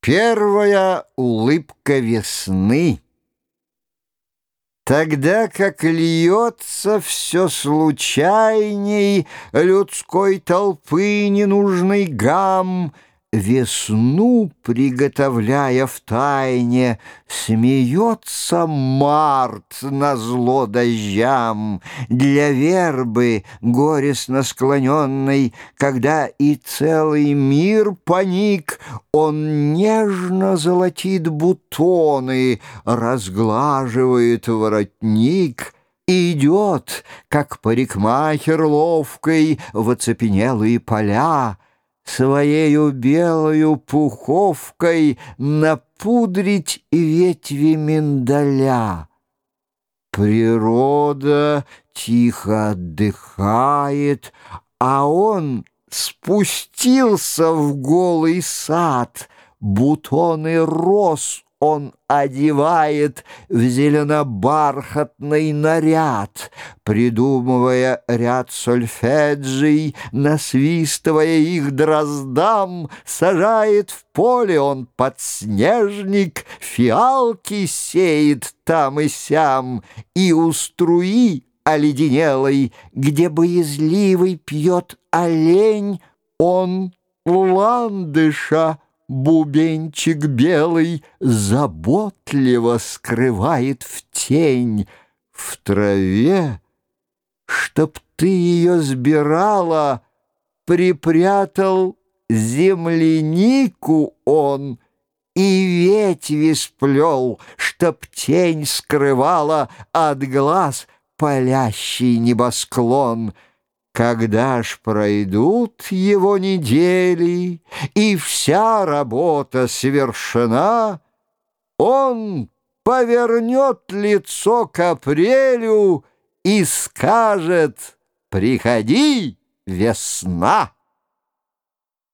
Первая улыбка весны. Тогда как льется все случайней Людской толпы ненужный гам — Весну приготовляя в тайне, Смеется март на зло дождям. Для вербы горестно склоненной, Когда и целый мир паник, Он нежно золотит бутоны, Разглаживает воротник — идет, как парикмахер ловкой, в оцепенелые поля, Своею белою пуховкой Напудрить ветви миндаля. Природа тихо отдыхает, А он спустился в голый сад, Бутоны роз он одевает в зеленобархатный наряд, придумывая ряд сольфеджий, насвистывая их дроздам, сажает в поле. Он подснежник, фиалки сеет там и сям, и у струи оледенелой, где боязливый пьет олень, он ландыша Бубенчик белый заботливо скрывает в тень В траве, чтоб ты ее сбирала, Припрятал землянику он И ветви сплел, чтоб тень скрывала От глаз палящий небосклон — когда ж пройдут его недели, и вся работа совершена, он повернет лицо к апрелю и скажет «Приходи, весна!»